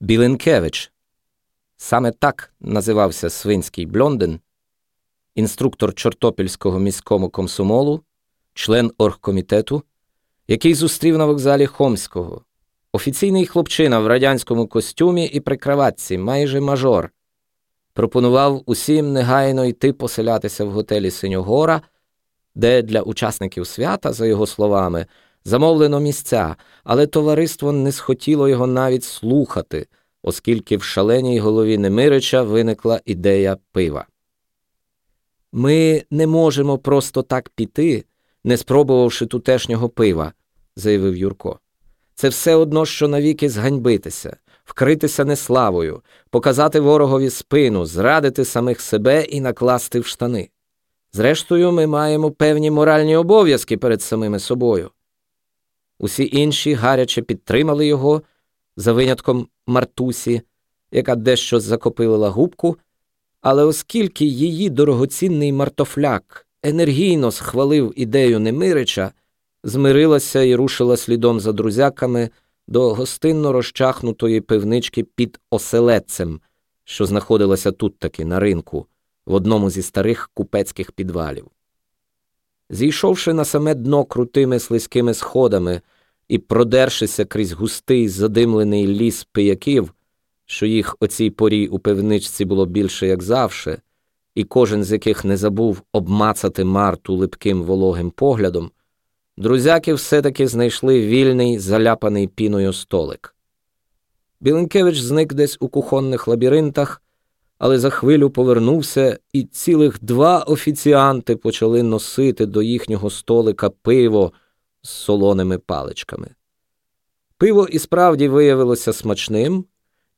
Біленкевич. Саме так називався свинський Бльонден, інструктор Чортопільського міського комсомолу, член оргкомітету, який зустрів на вокзалі Хомського, офіційний хлопчина в радянському костюмі і при краватці, майже мажор, пропонував усім негайно йти поселятися в готелі Синьогора, де для учасників свята, за його словами, замовлено місця, але товариство не схотіло його навіть слухати, оскільки в шаленій голові Немирича виникла ідея пива. Ми не можемо просто так піти, не спробувавши тутешнього пива, заявив Юрко. Це все одно, що навіки зганьбитися, вкритися неславою, показати ворогові спину, зрадити самих себе і накласти в штани. Зрештою, ми маємо певні моральні обов'язки перед самими собою. Усі інші гаряче підтримали його, за винятком Мартусі, яка дещо закопилила губку, але оскільки її дорогоцінний мартофляк енергійно схвалив ідею Немирича, змирилася і рушила слідом за друзяками до гостинно розчахнутої пивнички під оселедцем, що знаходилася тут таки на ринку, в одному зі старих купецьких підвалів. Зійшовши на саме дно крутими слизькими сходами і продершися крізь густий задимлений ліс пияків, що їх о цій порі у пивничці було більше, як завше, і кожен з яких не забув обмацати Марту липким вологим поглядом, друзяки все-таки знайшли вільний, заляпаний піною столик. Біленкевич зник десь у кухонних лабіринтах, але за хвилю повернувся, і цілих два офіціанти почали носити до їхнього столика пиво з солоними паличками. Пиво і справді виявилося смачним,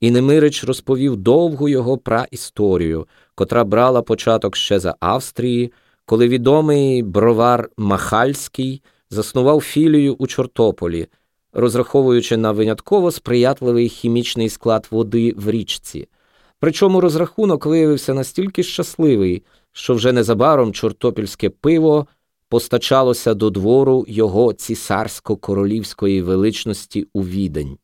і Немирич розповів довгу його праісторію, котра брала початок ще за Австрії, коли відомий бровар Махальський заснував філію у Чортополі, розраховуючи на винятково сприятливий хімічний склад води в річці. Причому розрахунок виявився настільки щасливий, що вже незабаром чортопільське пиво постачалося до двору його цісарсько-королівської величності у відень.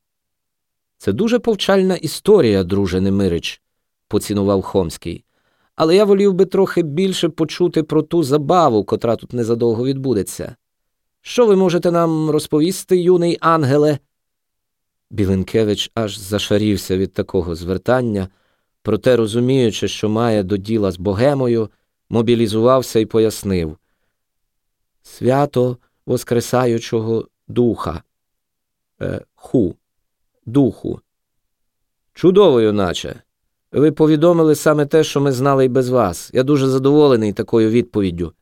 Це дуже повчальна історія, друже Немирич, поцінував Хомський. Але я волів би трохи більше почути про ту забаву, котра тут незадовго відбудеться. Що ви можете нам розповісти, юний ангеле? Біленкевич аж зашарівся від такого звертання, проте, розуміючи, що має до діла з богемою, мобілізувався і пояснив Свято Воскресаючого Духа. Е, ху, Духу. Чудово, юначе. Ви повідомили саме те, що ми знали й без вас. Я дуже задоволений такою відповіддю.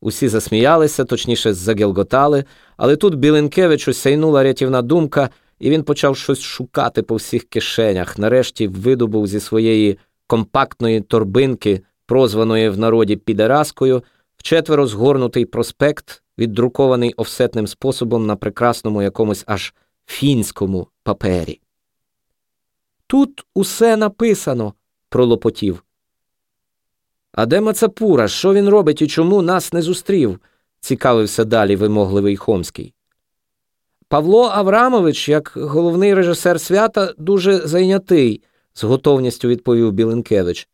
Усі засміялися, точніше, загелготали, але тут Біленкевичу сяйнула рятівна думка, і він почав щось шукати по всіх кишенях. Нарешті видобув зі своєї компактної торбинки, прозваної в народі підераскою, вчетверо згорнутий проспект, віддрукований офсетним способом на прекрасному якомусь аж фінському папері. Тут усе написано, пролопотів. А де Мацапура? Що він робить і чому нас не зустрів? цікавився далі вимогливий Хомський. Павло Аврамович, як головний режисер свята, дуже зайнятий, з готовністю відповів Біленкевич.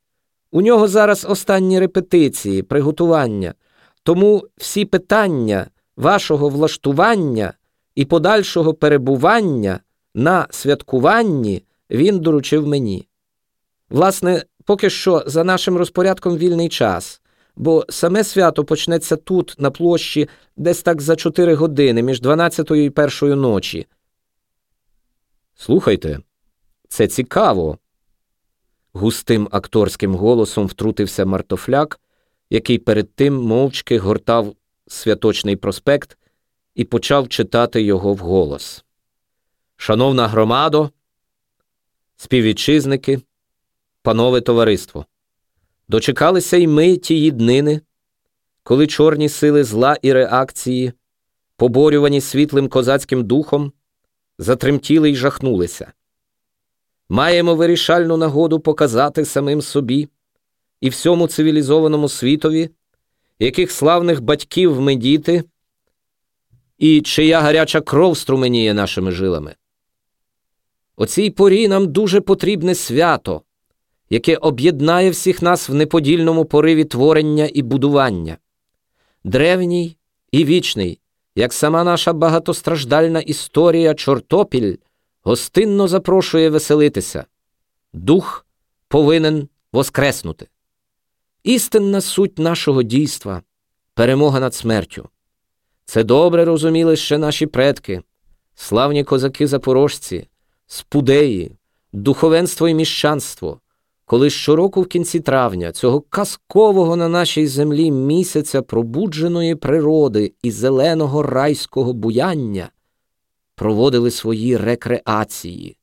У нього зараз останні репетиції, приготування, тому всі питання вашого влаштування і подальшого перебування на святкуванні він доручив мені. Власне, поки що за нашим розпорядком вільний час, бо саме свято почнеться тут, на площі, десь так за чотири години, між 12 і першою ночі. Слухайте, це цікаво. Густим акторським голосом втрутився Мартофляк, який перед тим мовчки гортав святочний проспект і почав читати його вголос. Шановна громадо, співвітчизники, панове товариство, дочекалися й ми тієї днини, коли чорні сили зла і реакції, поборювані світлим козацьким духом, затремтіли й жахнулися. Маємо вирішальну нагоду показати самим собі і всьому цивілізованому світові, яких славних батьків ми діти, і чия гаряча кров струменіє нашими жилами. о цій порі нам дуже потрібне свято, яке об'єднає всіх нас в неподільному пориві творення і будування. Древній і вічний, як сама наша багатостраждальна історія Чортопіль, гостинно запрошує веселитися. Дух повинен воскреснути. Істинна суть нашого дійства перемога над смертю. Це добре розуміли ще наші предки, славні козаки-запорожці, спудеї, духовенство і міщанство, коли щороку в кінці травня цього казкового на нашій землі місяця пробудженої природи і зеленого райського буяння проводили свої рекреації,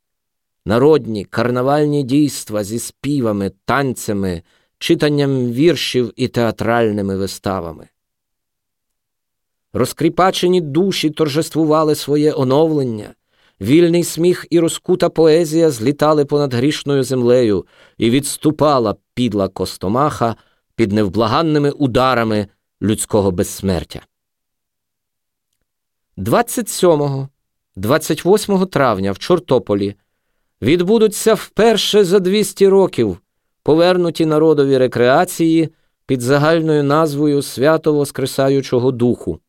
народні карнавальні дійства зі співами, танцями, читанням віршів і театральними виставами. Розкріпачені душі торжествували своє оновлення, вільний сміх і розкута поезія злітали понад грішною землею і відступала підла костомаха під невблаганними ударами людського безсмертя. 27-28 травня в Чортополі відбудуться вперше за 200 років повернуті народові рекреації під загальною назвою Свято Воскресаючого Духу.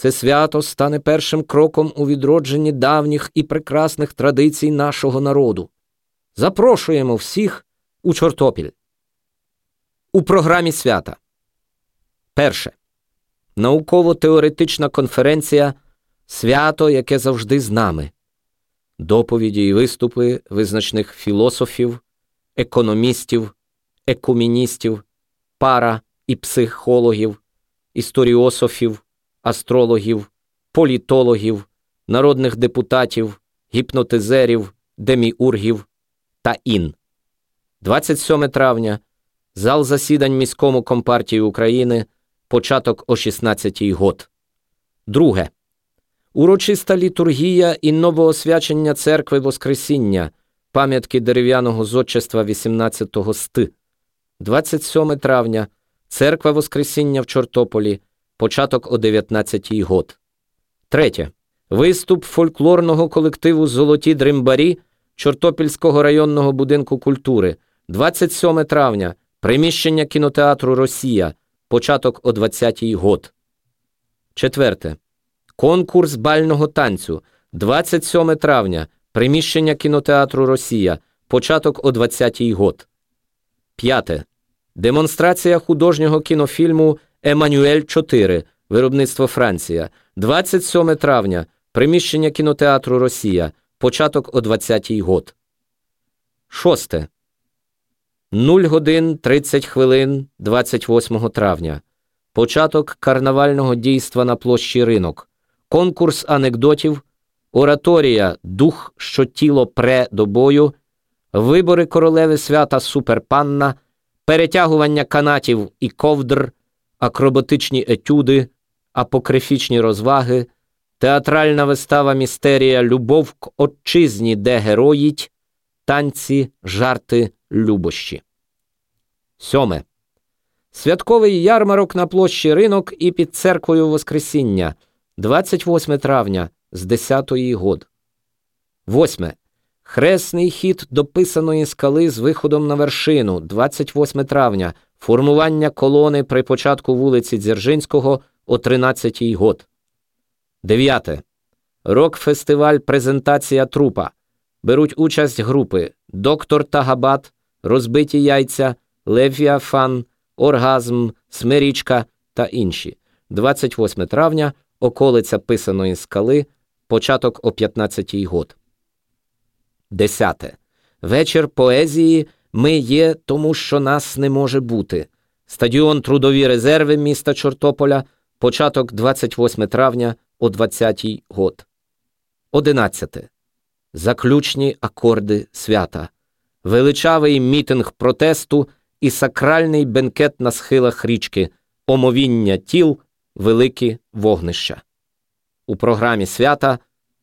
Це свято стане першим кроком у відродженні давніх і прекрасних традицій нашого народу. Запрошуємо всіх у Чортопіль. У програмі свята. Перше. Науково-теоретична конференція Свято, яке завжди з нами. Доповіді і виступи визначних філософів, економістів, екуміністів, пара і психологів, історіософів астрологів, політологів, народних депутатів, гіпнотизерів, деміургів та ін. 27 травня зал засідань міському компартії України. Початок о 16-й год. Друге. Урочиста літургія і новоосвячення церкви Воскресіння, пам'ятки дерев'яного зодчества 18-го сти. 27 травня. Церква Воскресіння в Чортополі початок о 19-й год. Третє. Виступ фольклорного колективу Золоті дримбарі Чортопільського районного будинку культури 27 травня. Приміщення кінотеатру Росія. Початок о 20-й год. Четверте. Конкурс бального танцю 27 травня. Приміщення кінотеатру Росія. Початок о 20-й год. П'яте. Демонстрація художнього кінофільму Еммануель 4, виробництво Франція, 27 травня, приміщення кінотеатру Росія, початок о 20-й год. Шосте. 0 годин 30 хвилин 28 травня. Початок карнавального дійства на площі ринок. Конкурс анекдотів. Ораторія Дух, що тіло пре до бою. Вибори королеви свята Суперпанна. Перетягування канатів і ковдр акробатичні етюди, апокрифічні розваги, театральна вистава містерія Любов к отчизні, де героїть, танці, жарти, любощі. Сьоме. Святковий ярмарок на площі ринок і під церквою Воскресіння 28 травня з 10-ї год. Восьме. Хресний хід до писаної скали з виходом на вершину 28 травня Формування колони при початку вулиці Дзержинського о 13-й год. 9. Рок-фестиваль Презентація трупа. Беруть участь групи Доктор Тагабат, Розбиті яйця, Левіафан, Оргазм, Смирічка та інші. 28 травня околиця Писаної скали. Початок о 15-й год. 10. Вечір поезії ми є, тому що нас не може бути. Стадіон Трудові резерви міста Чортополя, початок 28 травня о 20-й год. 11. Заключні акорди свята. Величавий мітинг протесту і сакральний бенкет на схилах річки, омовіння тіл, великі вогнища. У програмі свята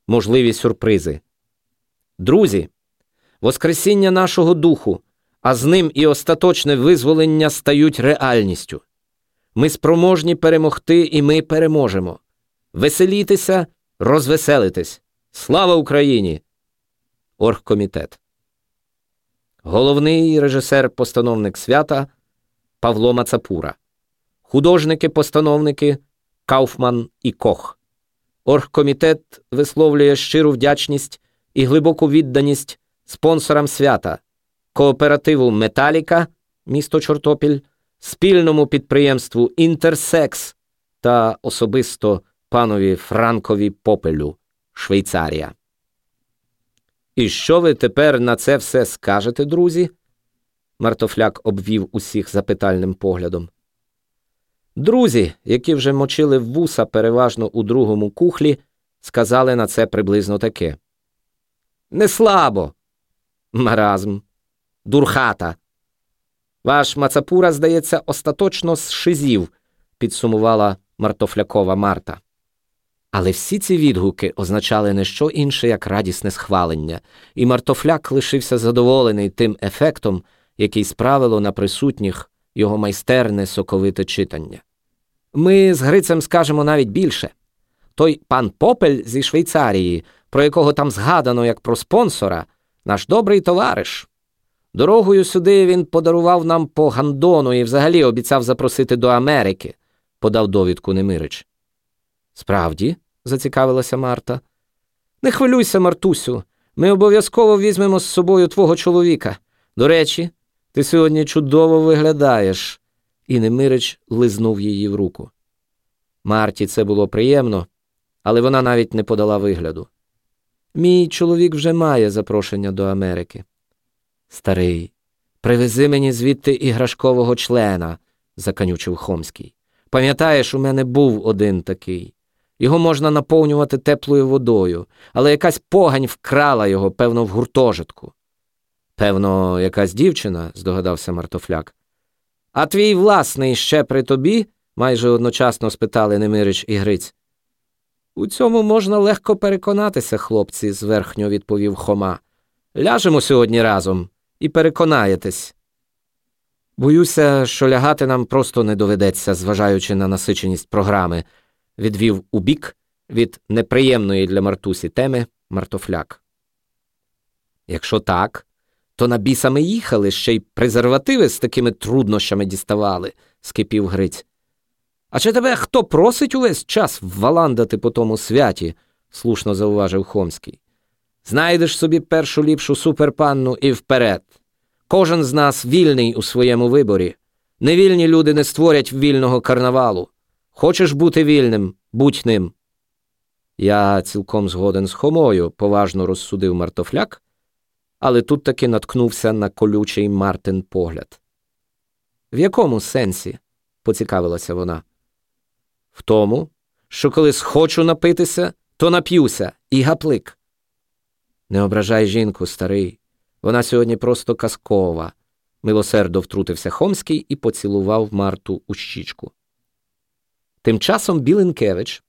можливі сюрпризи. Друзі, Воскресіння нашого духу а з ним і остаточне визволення стають реальністю. Ми спроможні перемогти, і ми переможемо. Веселітеся, розвеселитесь. Слава Україні! оргкомітет. Головний режисер-постановник свята Павло Мацапура, художники-постановники Кауфман і Кох. Оргкомітет висловлює щиру вдячність і глибоку відданість спонсорам свята, кооперативу Металіка, місто Чортопіль, спільному підприємству Інтерсекс та особисто панові Франкові Попелю, Швейцарія. І що ви тепер на це все скажете, друзі? Мартофляк обвів усіх запитальним поглядом. Друзі, які вже мочили вуса переважно у другому кухлі, сказали на це приблизно таке. Не слабо. Маразм, дурхата. Ваш Мацапура, здається, остаточно зшизів, підсумувала Мартофлякова Марта. Але всі ці відгуки означали не що інше, як радісне схвалення, і Мартофляк лишився задоволений тим ефектом, який справило на присутніх його майстерне соковите читання. Ми з Грицем скажемо навіть більше той пан Попель зі Швейцарії, про якого там згадано як про спонсора, наш добрий товариш. Дорогою сюди він подарував нам по гандону і взагалі обіцяв запросити до Америки, подав довідку Немирич. Справді, зацікавилася Марта. Не хвилюйся, Мартусю, ми обов'язково візьмемо з собою твого чоловіка. До речі, ти сьогодні чудово виглядаєш. І Немирич лизнув її в руку. Марті це було приємно, але вона навіть не подала вигляду. Мій чоловік вже має запрошення до Америки. Старий, привези мені звідти іграшкового члена, заканючив Хомський. Пам'ятаєш, у мене був один такий. Його можна наповнювати теплою водою, але якась погань вкрала його, певно, в гуртожитку. Певно, якась дівчина, здогадався Мартофляк. А твій власний ще при тобі? майже одночасно спитали Немирич і Гриць. У цьому можна легко переконатися, хлопці, зверхньо відповів Хома. Ляжемо сьогодні разом і переконаєтесь. Боюся, що лягати нам просто не доведеться, зважаючи на насиченість програми, відвів убік від неприємної для Мартусі теми Мартофляк. Якщо так, то на біса ми їхали, ще й презервативи з такими труднощами діставали, скипів Гриць. А чи тебе хто просить увесь час валандати по тому святі? слушно зауважив Хомський. Знайдеш собі першу ліпшу суперпанну і вперед. Кожен з нас вільний у своєму виборі. Невільні люди не створять вільного карнавалу. Хочеш бути вільним, будь ним. Я цілком згоден з Хомою, поважно розсудив Мартофляк, але тут таки наткнувся на колючий Мартин погляд. В якому сенсі? поцікавилася вона. В тому, що коли схочу напитися, то нап'юся і гаплик. Не ображай жінку, старий. Вона сьогодні просто казкова. Милосердо втрутився Хомський і поцілував Марту у щічку. Тим часом Біленкевич,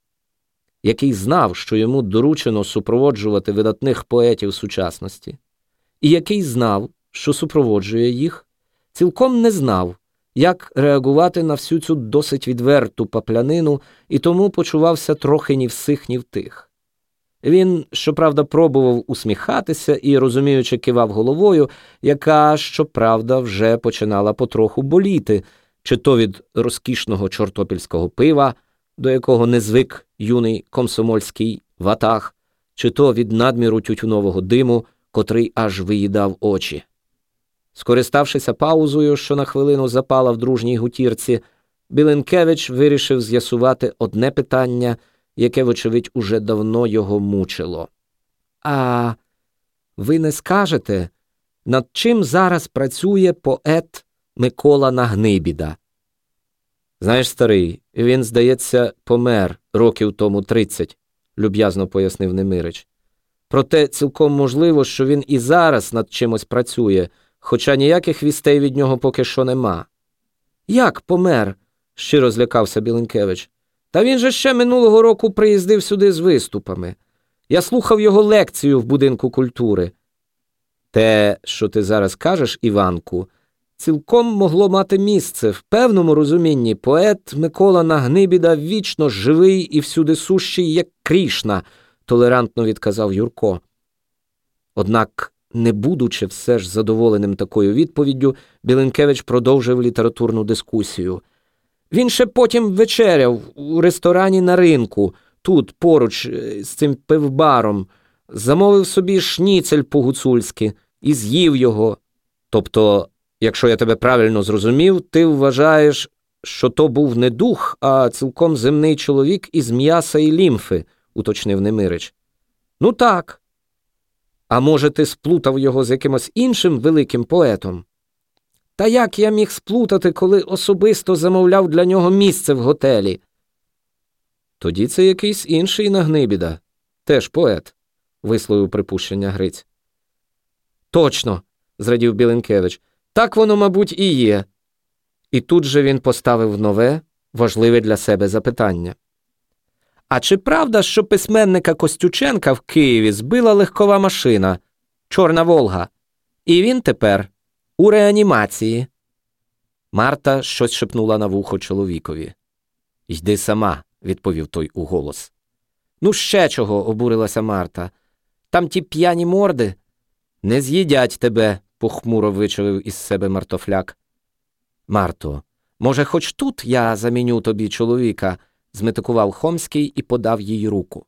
який знав, що йому доручено супроводжувати видатних поетів сучасності, і який знав, що супроводжує їх, цілком не знав, як реагувати на всю цю досить відверту паплянину, і тому почувався трохи ні в сих, ні в тих. Він, щоправда, пробував усміхатися і, розуміючи, кивав головою, яка, щоправда, вже починала потроху боліти, чи то від розкішного чортопільського пива, до якого не звик юний комсомольський ватаг, чи то від надміру тютюнового диму, котрий аж виїдав очі. Скориставшися паузою, що на хвилину запала в дружній гутірці, Біленкевич вирішив з'ясувати одне питання, яке, вочевидь, уже давно його мучило. А ви не скажете, над чим зараз працює поет Микола Нагнибіда? Знаєш, старий, він, здається, помер років тому тридцять, люб'язно пояснив Немирич. Проте цілком можливо, що він і зараз над чимось працює хоча ніяких вістей від нього поки що нема. Як помер? щиро злякався Біленкевич. Та він же ще минулого року приїздив сюди з виступами. Я слухав його лекцію в будинку культури. Те, що ти зараз кажеш, Іванку, цілком могло мати місце в певному розумінні поет Микола Нагнибіда вічно живий і всюди сущий, як крішна, толерантно відказав Юрко. Однак, не будучи все ж задоволеним такою відповіддю, Білинкевич продовжив літературну дискусію. Він ще потім вечеряв у ресторані на ринку, тут поруч е, з цим пивбаром, замовив собі шніцель по-гуцульськи і з'їв його. Тобто, якщо я тебе правильно зрозумів, ти вважаєш, що то був не дух, а цілком земний чоловік із м'яса і лімфи, уточнив Немирич. Ну так. А може, ти сплутав його з якимось іншим великим поетом? Та як я міг сплутати, коли особисто замовляв для нього місце в готелі? Тоді це якийсь інший нагнибіда, теж поет, висловив припущення Гриць. Точно, зрадів Білинкевич, так воно, мабуть, і є. І тут же він поставив нове, важливе для себе запитання. А чи правда, що письменника Костюченка в Києві збила легкова машина, Чорна Волга, і він тепер у реанімації? Марта щось шепнула на вухо чоловікові. Йди сама, відповів той у голос. Ну, ще чого, обурилася Марта. Там ті п'яні морди. Не з'їдять тебе, похмуро вичавив із себе мартофляк. Марто, може, хоч тут я заміню тобі чоловіка, зметикував Хомський і подав їй руку.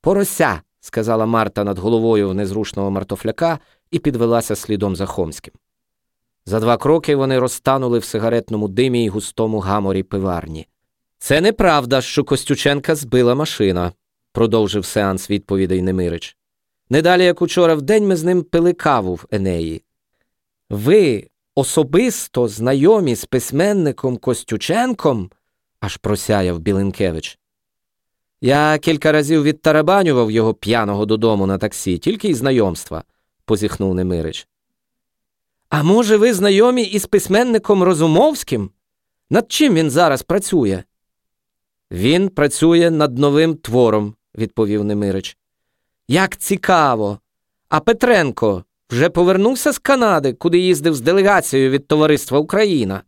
Порося, сказала Марта над головою незрушного мартофляка і підвелася слідом за Хомським. За два кроки вони розтанули в сигаретному димі й густому гаморі пиварні. Це неправда, що Костюченка збила машина, продовжив сеанс відповідей Немирич. Недалі, як учора вдень ми з ним пили каву в Енеї. Ви особисто знайомі з письменником Костюченком? аж просяяв Білинкевич. Я кілька разів відтарабанював його п'яного додому на таксі, тільки й знайомства, позіхнув Немирич. А може, ви знайомі із письменником Розумовським? Над чим він зараз працює? Він працює над новим твором, відповів Немирич. Як цікаво. А Петренко вже повернувся з Канади, куди їздив з делегацією від Товариства Україна.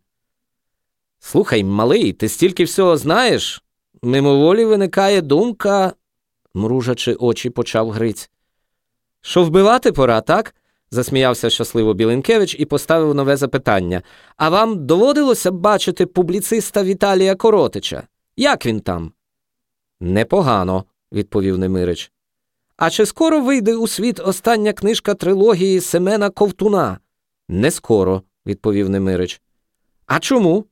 Слухай, малий, ти стільки всього знаєш? Мимоволі виникає думка, мружачи очі, почав Гриць. Що вбивати пора, так? Засміявся щасливо Білинкевич і поставив нове запитання. А вам доводилося бачити публіциста Віталія Коротича? Як він там? Непогано, відповів Немирич. А чи скоро вийде у світ остання книжка трилогії Семена Ковтуна? Не скоро, відповів Немирич. А чому?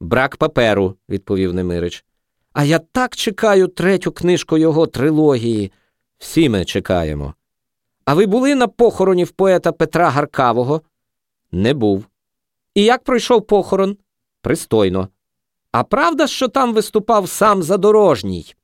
Брак паперу, відповів Немирич. А я так чекаю третю книжку його трилогії. Всі ми чекаємо. А ви були на похороні в поета Петра Гаркавого? Не був. І як пройшов похорон? Пристойно. А правда, що там виступав сам задорожній?